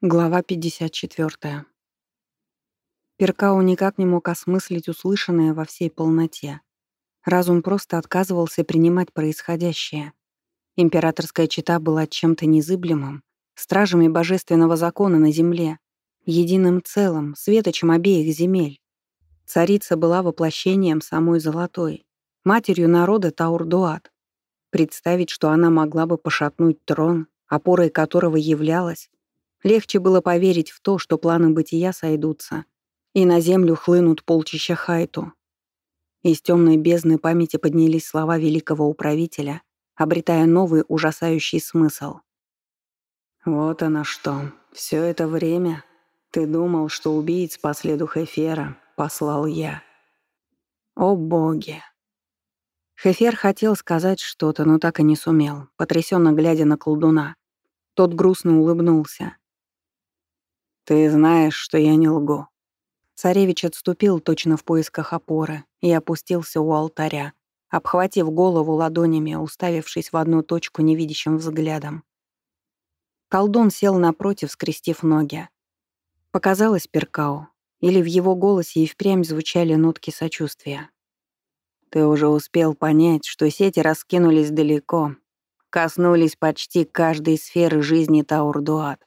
Глава 54. Перкау никак не мог осмыслить услышанное во всей полноте. Разум просто отказывался принимать происходящее. Императорская чита была чем-то незыблемым, стражами божественного закона на земле, единым целым, светочем обеих земель. Царица была воплощением самой Золотой, матерью народа Таурдуат. Представить, что она могла бы пошатнуть трон, опорой которого являлась, Легче было поверить в то, что планы бытия сойдутся, и на землю хлынут полчища Хайту. Из темной бездны памяти поднялись слова великого управителя, обретая новый ужасающий смысл. «Вот оно что. Все это время ты думал, что убийц по следу Хефера послал я. О боги!» Хефер хотел сказать что-то, но так и не сумел, потрясенно глядя на колдуна. Тот грустно улыбнулся. «Ты знаешь, что я не лгу». Царевич отступил точно в поисках опоры и опустился у алтаря, обхватив голову ладонями, уставившись в одну точку невидящим взглядом. Колдун сел напротив, скрестив ноги. Показалось Перкау, или в его голосе и впрямь звучали нотки сочувствия. «Ты уже успел понять, что сети раскинулись далеко, коснулись почти каждой сферы жизни Таурдуат.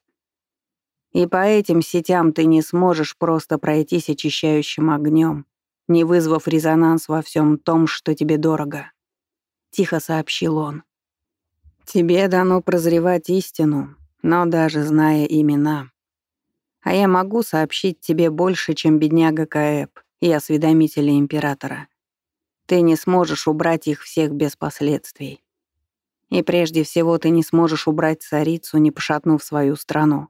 И по этим сетям ты не сможешь просто пройтись очищающим огнем, не вызвав резонанс во всем том, что тебе дорого. Тихо сообщил он. Тебе дано прозревать истину, но даже зная имена. А я могу сообщить тебе больше, чем бедняга Каэб и осведомители Императора. Ты не сможешь убрать их всех без последствий. И прежде всего ты не сможешь убрать царицу, не пошатнув свою страну.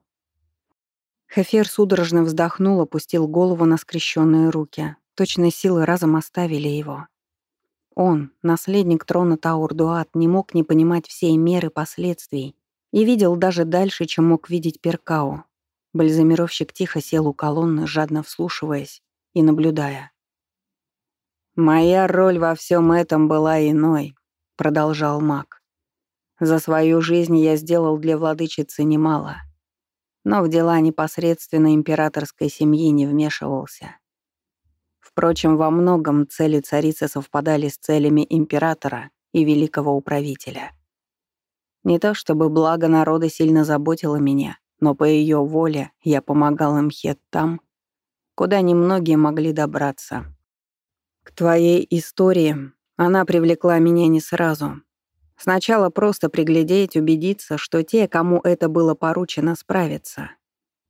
Хефер судорожно вздохнул, опустил голову на скрещенные руки. Точно силы разом оставили его. Он, наследник трона Таурдуат, не мог не понимать всей меры последствий и видел даже дальше, чем мог видеть Перкао. Бальзамировщик тихо сел у колонны, жадно вслушиваясь и наблюдая. «Моя роль во всем этом была иной», — продолжал маг. «За свою жизнь я сделал для владычицы немало» но в дела непосредственно императорской семьи не вмешивался. Впрочем, во многом цели царицы совпадали с целями императора и великого управителя. Не то чтобы благо народа сильно заботило меня, но по ее воле я помогал им хет там, куда немногие могли добраться. К твоей истории она привлекла меня не сразу, Сначала просто приглядеть, убедиться, что те, кому это было поручено, справятся.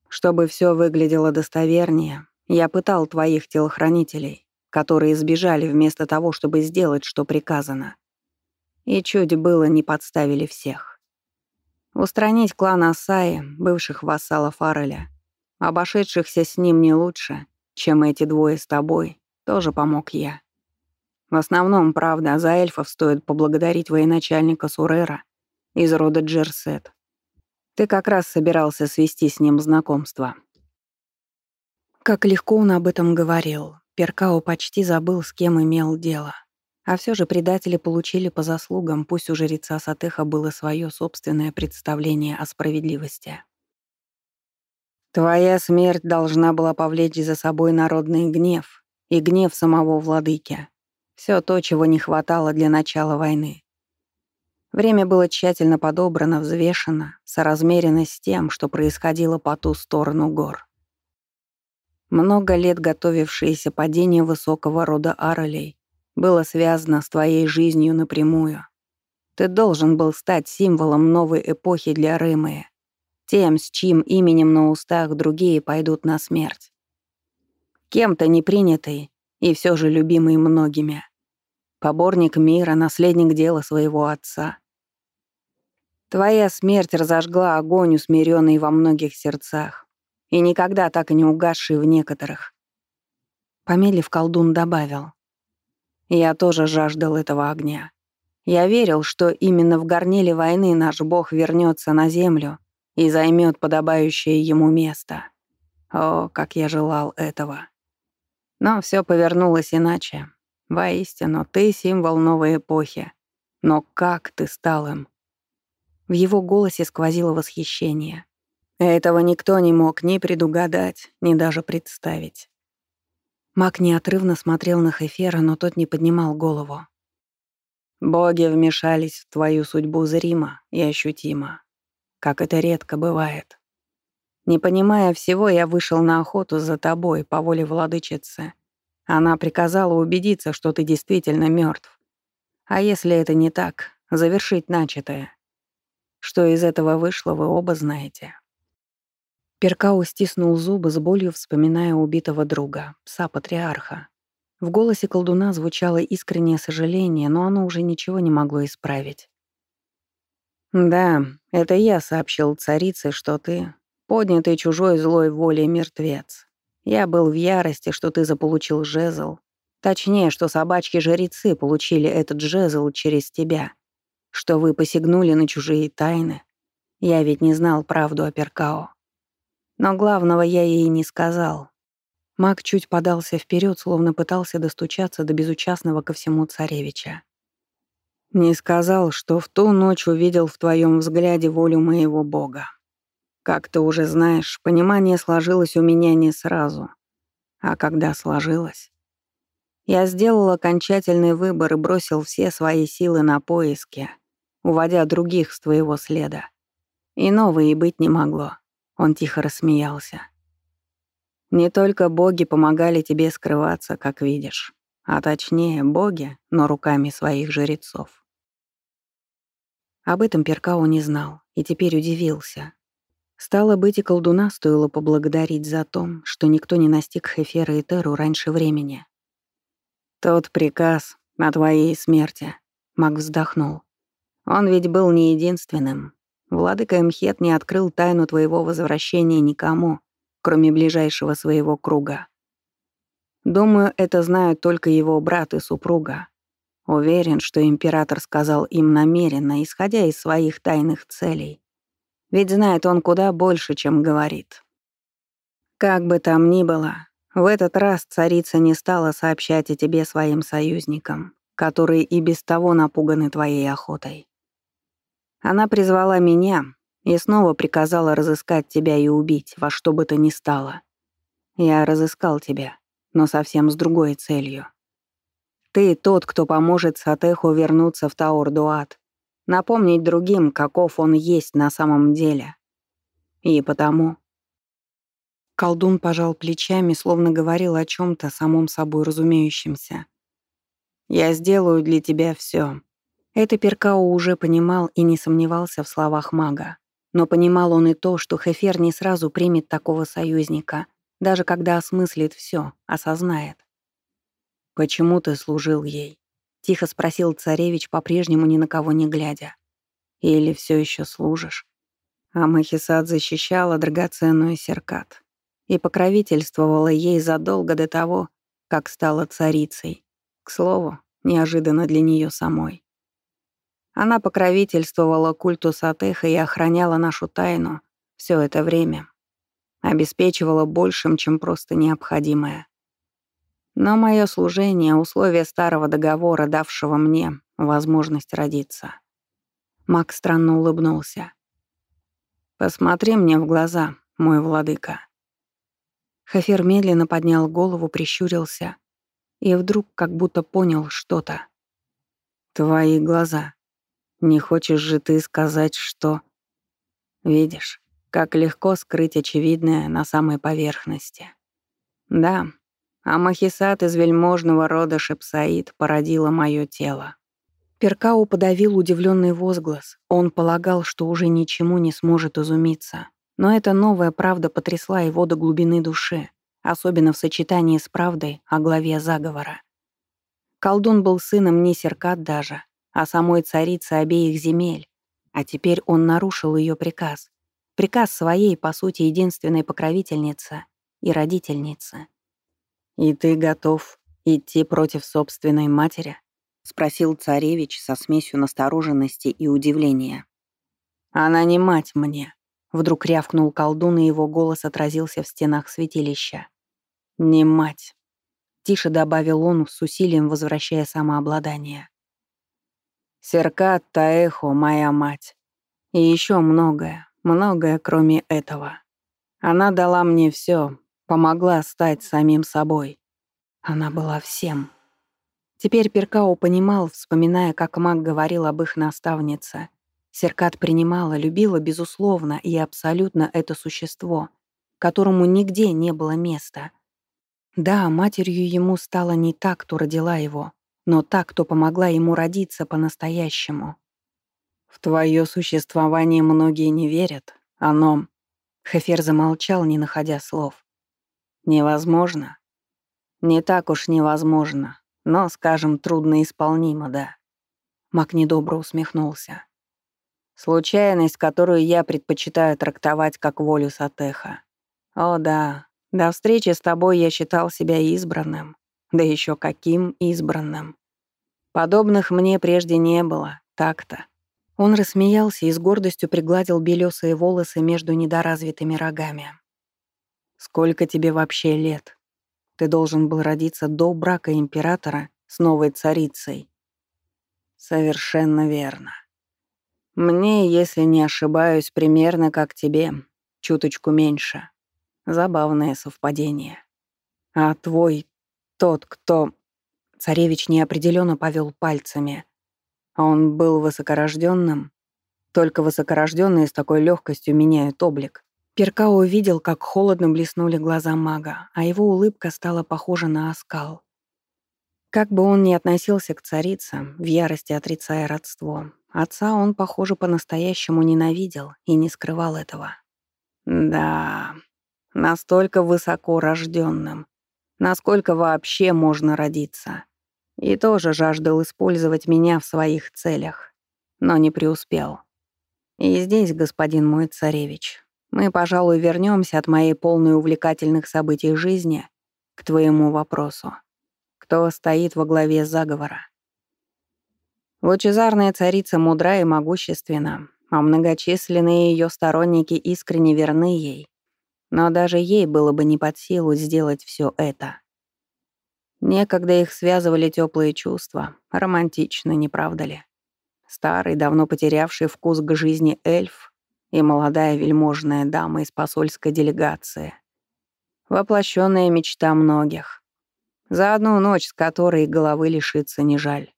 Чтобы все выглядело достовернее, я пытал твоих телохранителей, которые сбежали вместо того, чтобы сделать, что приказано. И чуть было не подставили всех. Устранить клан Асаи, бывших вассалов Ареля, обошедшихся с ним не лучше, чем эти двое с тобой, тоже помог я. В основном, правда, за эльфов стоит поблагодарить военачальника Сурера из рода Джерсет. Ты как раз собирался свести с ним знакомство. Как легко он об этом говорил. Перкао почти забыл, с кем имел дело. А все же предатели получили по заслугам, пусть у жреца Сатеха было свое собственное представление о справедливости. Твоя смерть должна была повлечь за собой народный гнев и гнев самого владыки. Все то, чего не хватало для начала войны. Время было тщательно подобрано, взвешено, соразмерено с тем, что происходило по ту сторону гор. Много лет готовившееся падение высокого рода Аролей было связано с твоей жизнью напрямую. Ты должен был стать символом новой эпохи для Рымы, тем, с чьим именем на устах другие пойдут на смерть. Кем-то не принятый и все же любимый многими поборник мира, наследник дела своего отца. Твоя смерть разожгла огонь, усмиренный во многих сердцах, и никогда так и не угасший в некоторых. Помедлив, колдун добавил. Я тоже жаждал этого огня. Я верил, что именно в горниле войны наш бог вернется на землю и займет подобающее ему место. О, как я желал этого. Но все повернулось иначе. Воистину, ты символ новой эпохи. Но как ты стал им? В его голосе сквозило восхищение. Этого никто не мог ни предугадать, ни даже представить. Маг неотрывно смотрел на Хефера, но тот не поднимал голову. «Боги вмешались в твою судьбу зримо и ощутимо, как это редко бывает. Не понимая всего, я вышел на охоту за тобой по воле владычицы. Она приказала убедиться, что ты действительно мертв. А если это не так, завершить начатое. Что из этого вышло, вы оба знаете. Перкау стиснул зубы с болью, вспоминая убитого друга, пса-патриарха. В голосе колдуна звучало искреннее сожаление, но оно уже ничего не могло исправить. «Да, это я сообщил царице, что ты поднятый чужой злой волей мертвец. Я был в ярости, что ты заполучил жезл. Точнее, что собачки-жрецы получили этот жезл через тебя. Что вы посягнули на чужие тайны. Я ведь не знал правду о Перкао. Но главного я ей не сказал. Маг чуть подался вперед, словно пытался достучаться до безучастного ко всему царевича. «Не сказал, что в ту ночь увидел в твоем взгляде волю моего бога. Как ты уже знаешь, понимание сложилось у меня не сразу. А когда сложилось, я сделал окончательный выбор и бросил все свои силы на поиски, уводя других с твоего следа. Иного и быть не могло. Он тихо рассмеялся. Не только боги помогали тебе скрываться, как видишь, а точнее боги, но руками своих жрецов. Об этом Перкау не знал и теперь удивился, Стало быть, и колдуна стоило поблагодарить за то, что никто не настиг Хефера и Теру раньше времени. «Тот приказ о твоей смерти», — маг вздохнул. «Он ведь был не единственным. Владыка Мхет не открыл тайну твоего возвращения никому, кроме ближайшего своего круга. Думаю, это знают только его брат и супруга. Уверен, что император сказал им намеренно, исходя из своих тайных целей. Ведь знает он куда больше, чем говорит. Как бы там ни было, в этот раз царица не стала сообщать о тебе своим союзникам, которые и без того напуганы твоей охотой. Она призвала меня и снова приказала разыскать тебя и убить, во что бы то ни стало. Я разыскал тебя, но совсем с другой целью. Ты тот, кто поможет Сатеху вернуться в Таор-Дуат напомнить другим, каков он есть на самом деле. И потому... Колдун пожал плечами, словно говорил о чем то самом собой разумеющемся. «Я сделаю для тебя все. Это Перкао уже понимал и не сомневался в словах мага. Но понимал он и то, что Хефер не сразу примет такого союзника, даже когда осмыслит все, осознает. «Почему ты служил ей?» — тихо спросил царевич, по-прежнему ни на кого не глядя. «Или все еще служишь?» А защищала драгоценную Серкат и покровительствовала ей задолго до того, как стала царицей. К слову, неожиданно для нее самой. Она покровительствовала культу Сатеха и охраняла нашу тайну все это время. Обеспечивала большим, чем просто необходимое. Но мое служение — условие старого договора, давшего мне возможность родиться. Мак странно улыбнулся. «Посмотри мне в глаза, мой владыка». Хафер медленно поднял голову, прищурился и вдруг как будто понял что-то. «Твои глаза. Не хочешь же ты сказать, что...» «Видишь, как легко скрыть очевидное на самой поверхности. Да, а Махисат из вельможного рода Шепсаид породила мое тело. Перкау подавил удивленный возглас. Он полагал, что уже ничему не сможет изумиться. Но эта новая правда потрясла его до глубины души, особенно в сочетании с правдой о главе заговора. Колдун был сыном не Серкат даже, а самой царицы обеих земель. А теперь он нарушил ее приказ. Приказ своей, по сути, единственной покровительницы и родительницы. «И ты готов идти против собственной матери?» — спросил царевич со смесью настороженности и удивления. «Она не мать мне», — вдруг рявкнул колдун, и его голос отразился в стенах святилища. «Не мать», — тише добавил он, с усилием возвращая самообладание. «Серкат Таэхо, моя мать. И еще многое, многое кроме этого. Она дала мне все, помогла стать самим собой. Она была всем. Теперь Перкао понимал, вспоминая, как маг говорил об их наставнице. Серкат принимала, любила безусловно и абсолютно это существо, которому нигде не было места. Да, матерью ему стала не та, кто родила его, но та, кто помогла ему родиться по-настоящему. «В твое существование многие не верят. Оно...» Хефер замолчал, не находя слов. «Невозможно?» «Не так уж невозможно, но, скажем, трудноисполнимо, да». Мак недобро усмехнулся. «Случайность, которую я предпочитаю трактовать как волю Сатеха. О да, до встречи с тобой я считал себя избранным. Да еще каким избранным. Подобных мне прежде не было, так-то. Он рассмеялся и с гордостью пригладил белесые волосы между недоразвитыми рогами. «Сколько тебе вообще лет? Ты должен был родиться до брака императора с новой царицей». «Совершенно верно. Мне, если не ошибаюсь, примерно как тебе, чуточку меньше. Забавное совпадение. А твой, тот, кто...» Царевич неопределенно повел пальцами. Он был высокорожденным. Только высокорожденные с такой легкостью меняют облик. Перка увидел, как холодно блеснули глаза мага, а его улыбка стала похожа на оскал. Как бы он ни относился к царице, в ярости отрицая родство, отца он, похоже, по-настоящему ненавидел и не скрывал этого. Да, настолько высоко рожденным, насколько вообще можно родиться. И тоже жаждал использовать меня в своих целях, но не преуспел. И здесь, господин мой царевич, мы, пожалуй, вернемся от моей полной увлекательных событий жизни к твоему вопросу. Кто стоит во главе заговора? Лучезарная царица мудра и могущественна, а многочисленные ее сторонники искренне верны ей. Но даже ей было бы не под силу сделать все это. Некогда их связывали теплые чувства, романтично, не правда ли? Старый, давно потерявший вкус к жизни эльф и молодая вельможная дама из посольской делегации. Воплощенная мечта многих. За одну ночь, с которой головы лишиться не жаль.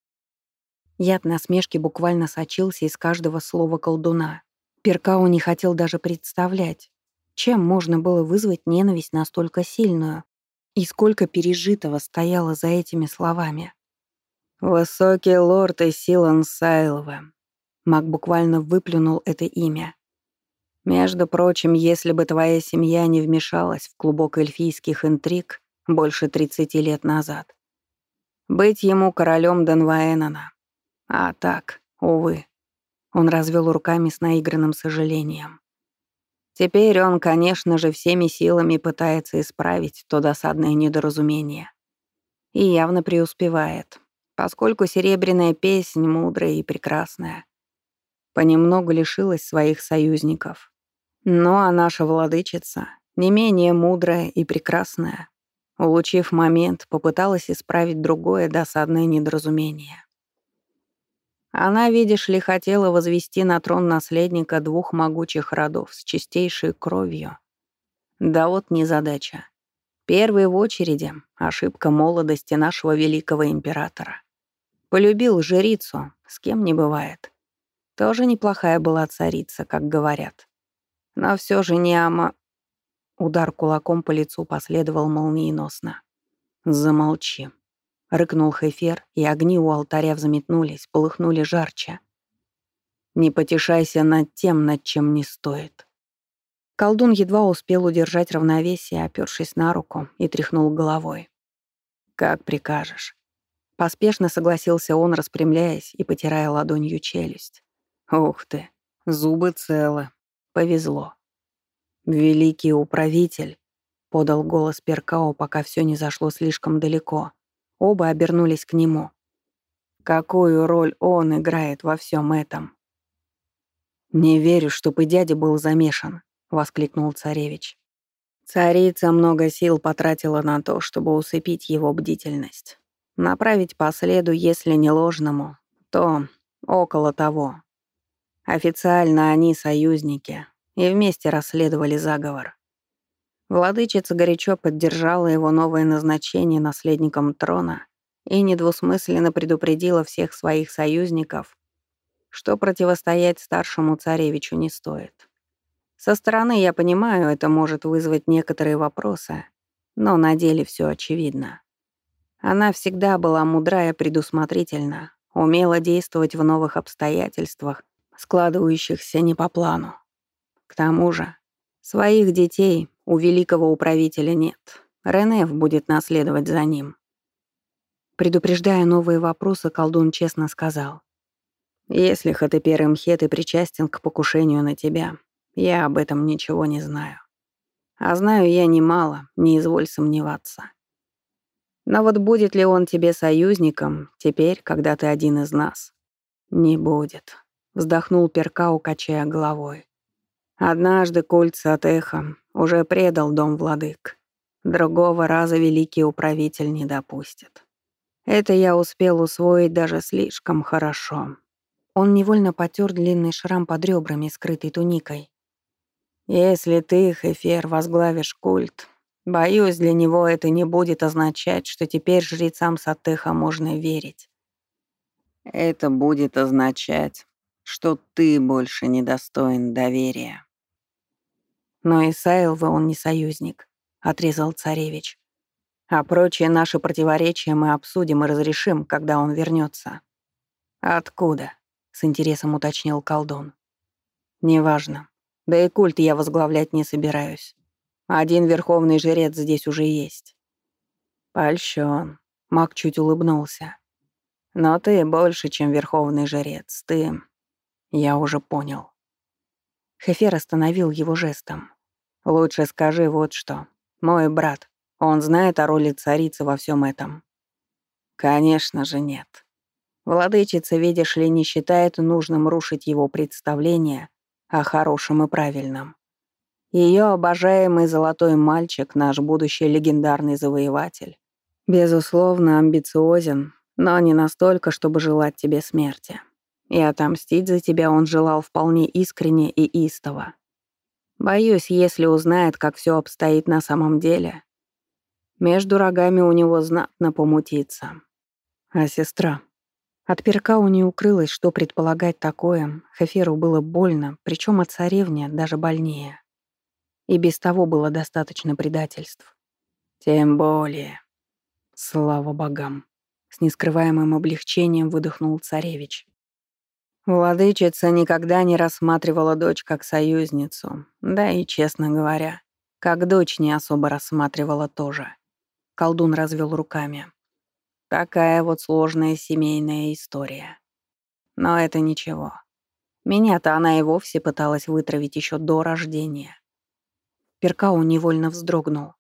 Яд насмешки буквально сочился из каждого слова колдуна. Перкау не хотел даже представлять, чем можно было вызвать ненависть настолько сильную, и сколько пережитого стояло за этими словами. «Высокий лорд Исилан Сайлова». Маг буквально выплюнул это имя. «Между прочим, если бы твоя семья не вмешалась в клубок эльфийских интриг больше 30 лет назад, быть ему королем Денваэнона. А так, увы». Он развел руками с наигранным сожалением. Теперь он, конечно же, всеми силами пытается исправить то досадное недоразумение. И явно преуспевает, поскольку серебряная песнь мудрая и прекрасная. Понемногу лишилась своих союзников. Ну а наша владычица, не менее мудрая и прекрасная, улучив момент, попыталась исправить другое досадное недоразумение. Она, видишь ли, хотела возвести на трон наследника двух могучих родов с чистейшей кровью. Да вот незадача. Первый в очереди — ошибка молодости нашего великого императора. Полюбил жрицу, с кем не бывает. Тоже неплохая была царица, как говорят. Но все же не ама... Удар кулаком по лицу последовал молниеносно. «Замолчи», Рыкнул Хефер, и огни у алтаря взметнулись, полыхнули жарче. «Не потешайся над тем, над чем не стоит». Колдун едва успел удержать равновесие, опёршись на руку, и тряхнул головой. «Как прикажешь». Поспешно согласился он, распрямляясь и потирая ладонью челюсть. «Ух ты, зубы целы. Повезло». «Великий управитель», — подал голос Перкао, пока все не зашло слишком далеко. Оба обернулись к нему. Какую роль он играет во всем этом? «Не верю, чтоб и дядя был замешан», — воскликнул царевич. Царица много сил потратила на то, чтобы усыпить его бдительность. Направить по следу, если не ложному, то около того. Официально они союзники, и вместе расследовали заговор. Владычица горячо поддержала его новое назначение наследником трона и недвусмысленно предупредила всех своих союзников, что противостоять старшему царевичу не стоит. Со стороны, я понимаю, это может вызвать некоторые вопросы, но на деле все очевидно. Она всегда была мудра и предусмотрительна, умела действовать в новых обстоятельствах, складывающихся не по плану. К тому же, своих детей у великого управителя нет. Ренеф будет наследовать за ним. Предупреждая новые вопросы, колдун честно сказал. «Если Хатепер Имхет и причастен к покушению на тебя, я об этом ничего не знаю. А знаю я немало, не изволь сомневаться. Но вот будет ли он тебе союзником теперь, когда ты один из нас? Не будет, вздохнул Перкау, качая головой. Однажды культ Сатеха уже предал дом владык. Другого раза великий управитель не допустит. Это я успел усвоить даже слишком хорошо. Он невольно потер длинный шрам под ребрами, скрытой туникой. Если ты, Хефер, возглавишь культ, боюсь, для него это не будет означать, что теперь жрецам Сатеха можно верить. Это будет означать, что ты больше не достоин доверия. Но и Сайлва он не союзник, отрезал царевич. А прочие наши противоречия мы обсудим и разрешим, когда он вернется. Откуда? с интересом уточнил колдун. Неважно. Да и культ я возглавлять не собираюсь. Один верховный жрец здесь уже есть. Польщен. Маг чуть улыбнулся. Но ты больше, чем верховный жрец. Ты... Я уже понял. Хефер остановил его жестом. Лучше скажи вот что. Мой брат, он знает о роли царицы во всем этом? Конечно же нет. Владычица, видишь ли, не считает нужным рушить его представление о хорошем и правильном. Ее обожаемый золотой мальчик, наш будущий легендарный завоеватель, безусловно, амбициозен, но не настолько, чтобы желать тебе смерти. И отомстить за тебя он желал вполне искренне и истово. Боюсь, если узнает, как все обстоит на самом деле, между рогами у него знатно помутится. А сестра? От Перкау не укрылось, что предполагать такое. Хеферу было больно, причем от царевни даже больнее. И без того было достаточно предательств. Тем более. Слава богам. С нескрываемым облегчением выдохнул царевич. Владычица никогда не рассматривала дочь как союзницу, да и, честно говоря, как дочь не особо рассматривала тоже. Колдун развел руками. Такая вот сложная семейная история. Но это ничего. Меня-то она и вовсе пыталась вытравить еще до рождения. Перкау невольно вздрогнул.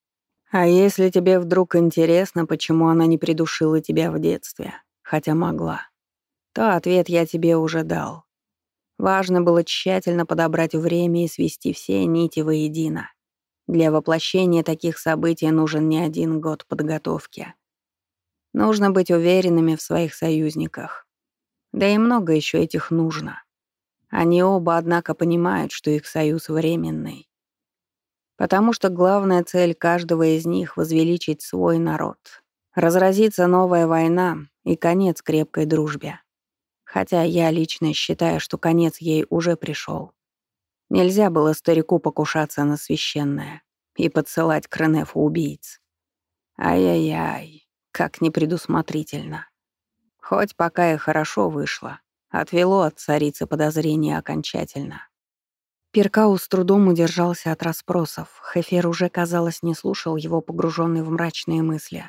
А если тебе вдруг интересно, почему она не придушила тебя в детстве, хотя могла, то ответ я тебе уже дал. Важно было тщательно подобрать время и свести все нити воедино. Для воплощения таких событий нужен не один год подготовки. Нужно быть уверенными в своих союзниках. Да и много еще этих нужно. Они оба, однако, понимают, что их союз временный. Потому что главная цель каждого из них — возвеличить свой народ. Разразится новая война и конец крепкой дружбе. Хотя я лично считаю, что конец ей уже пришел. Нельзя было старику покушаться на священное и подсылать к Ренефу убийц. Ай-яй-яй, как непредусмотрительно. Хоть пока и хорошо вышло, отвело от царицы подозрения окончательно. Перкау с трудом удержался от расспросов. Хефер уже, казалось, не слушал его, погруженный в мрачные мысли.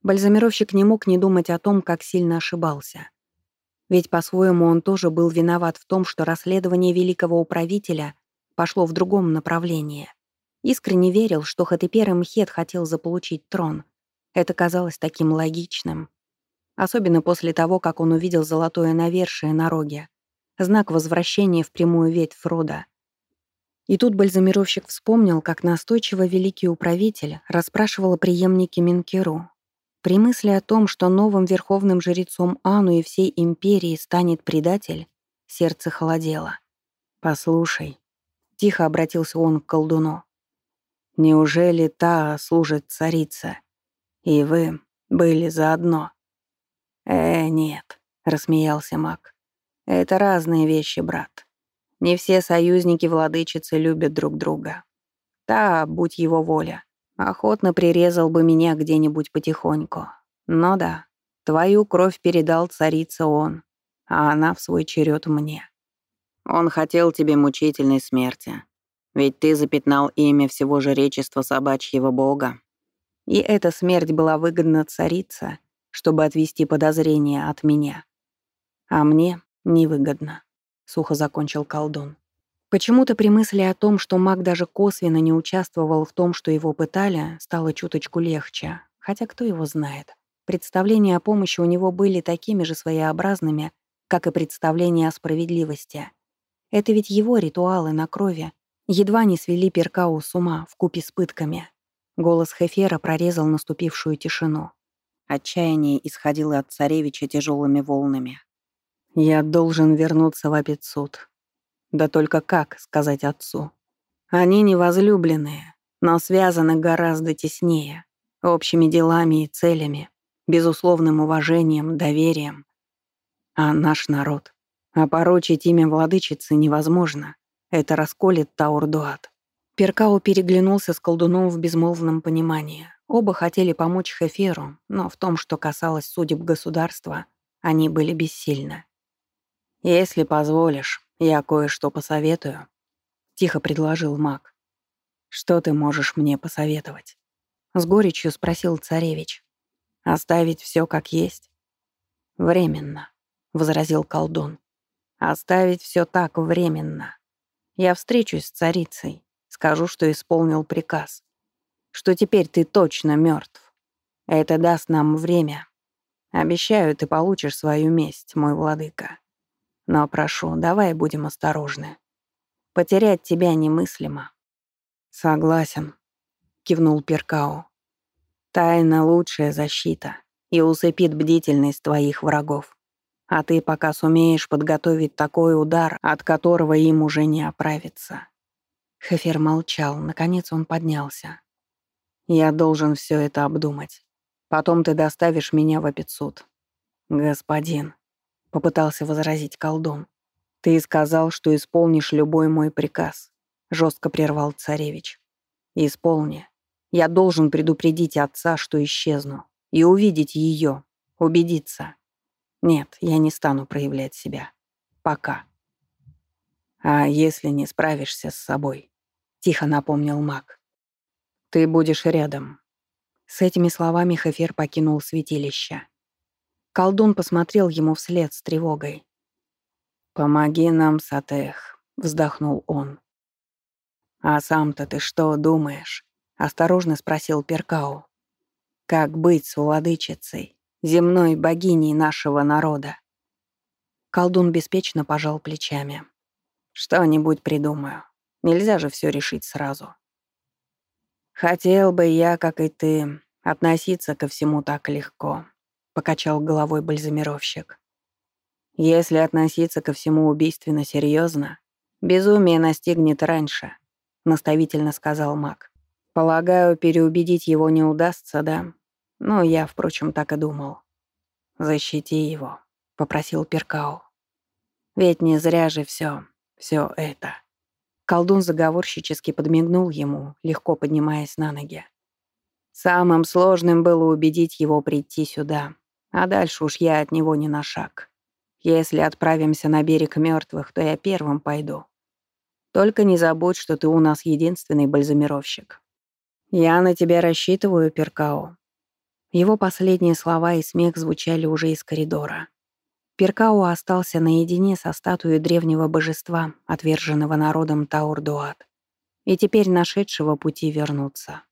Бальзамировщик не мог не думать о том, как сильно ошибался. Ведь по-своему он тоже был виноват в том, что расследование великого управителя пошло в другом направлении. Искренне верил, что Хатепер Мхет хотел заполучить трон. Это казалось таким логичным. Особенно после того, как он увидел золотое навершие на роге. Знак возвращения в прямую ветвь рода. И тут бальзамировщик вспомнил, как настойчиво великий управитель расспрашивал о преемнике Минкеру, при мысли о том, что новым верховным жрецом Ану и всей империи станет предатель, сердце холодело. «Послушай», — Тихо обратился он к колдуну. «Неужели та служит царица? И вы были заодно?» «Э, нет», — рассмеялся маг. «Это разные вещи, брат. Не все союзники владычицы любят друг друга. Та, будь его воля, охотно прирезал бы меня где-нибудь потихоньку. Но да, твою кровь передал царица он, а она в свой черед мне. Он хотел тебе мучительной смерти, ведь ты запятнал имя всего жречества собачьего бога. И эта смерть была выгодна царице, чтобы отвести подозрения от меня. А мне невыгодно, — сухо закончил колдун. Почему-то при мысли о том, что маг даже косвенно не участвовал в том, что его пытали, стало чуточку легче. Хотя кто его знает. Представления о помощи у него были такими же своеобразными, как и представления о справедливости. Это ведь его ритуалы на крови едва не свели Перкау с ума в купе с пытками. Голос Хефера прорезал наступившую тишину. Отчаяние исходило от царевича тяжелыми волнами. «Я должен вернуться в Апицуд», да только как сказать отцу? Они не возлюбленные, но связаны гораздо теснее, общими делами и целями, безусловным уважением, доверием. А наш народ? Опорочить имя владычицы невозможно. Это расколет Таурдуат. Перкао переглянулся с колдуном в безмолвном понимании. Оба хотели помочь Хеферу, но в том, что касалось судеб государства, они были бессильны. «Если позволишь, «Я кое-что посоветую», — тихо предложил маг. «Что ты можешь мне посоветовать?» С горечью спросил царевич. «Оставить все как есть?» «Временно», — возразил колдун. «Оставить все так временно. Я встречусь с царицей, скажу, что исполнил приказ, что теперь ты точно мертв. Это даст нам время. Обещаю, ты получишь свою месть, мой владыка. Но прошу, давай будем осторожны. Потерять тебя немыслимо». «Согласен», — кивнул Перкао. «Тайна — лучшая защита и усыпит бдительность твоих врагов. А ты пока сумеешь подготовить такой удар, от которого им уже не оправиться». Хефер молчал, наконец он поднялся. «Я должен все это обдумать. Потом ты доставишь меня в Апицуд. Господин, попытался возразить колдун. «Ты сказал, что исполнишь любой мой приказ», — жестко прервал царевич. «Исполни. Я должен предупредить отца, что исчезну, и увидеть ее, убедиться. Нет, я не стану проявлять себя. Пока». «А если не справишься с собой?» — тихо напомнил маг. «Ты будешь рядом». С этими словами Хефер покинул святилище. Колдун посмотрел ему вслед с тревогой. «Помоги нам, Сатех», — вздохнул он. «А сам-то ты что думаешь?» — осторожно спросил Перкау. «Как быть с владычицей, земной богиней нашего народа?» Колдун беспечно пожал плечами. «Что-нибудь придумаю. Нельзя же все решить сразу». «Хотел бы я, как и ты, относиться ко всему так легко. — покачал головой бальзамировщик. «Если относиться ко всему убийственно серьезно, безумие настигнет раньше», — наставительно сказал маг. «Полагаю, переубедить его не удастся, да? Ну, я, впрочем, так и думал». «Защити его», — попросил Перкау. «Ведь не зря же все, все это». Колдун заговорщически подмигнул ему, легко поднимаясь на ноги. Самым сложным было убедить его прийти сюда, а дальше уж я от него не на шаг. Если отправимся на берег мертвых, то я первым пойду. Только не забудь, что ты у нас единственный бальзамировщик. Я на тебя рассчитываю, Перкао. Его последние слова и смех звучали уже из коридора. Перкао остался наедине со статуей древнего божества, отверженного народом Таурдуат, и теперь нашедшего пути вернуться.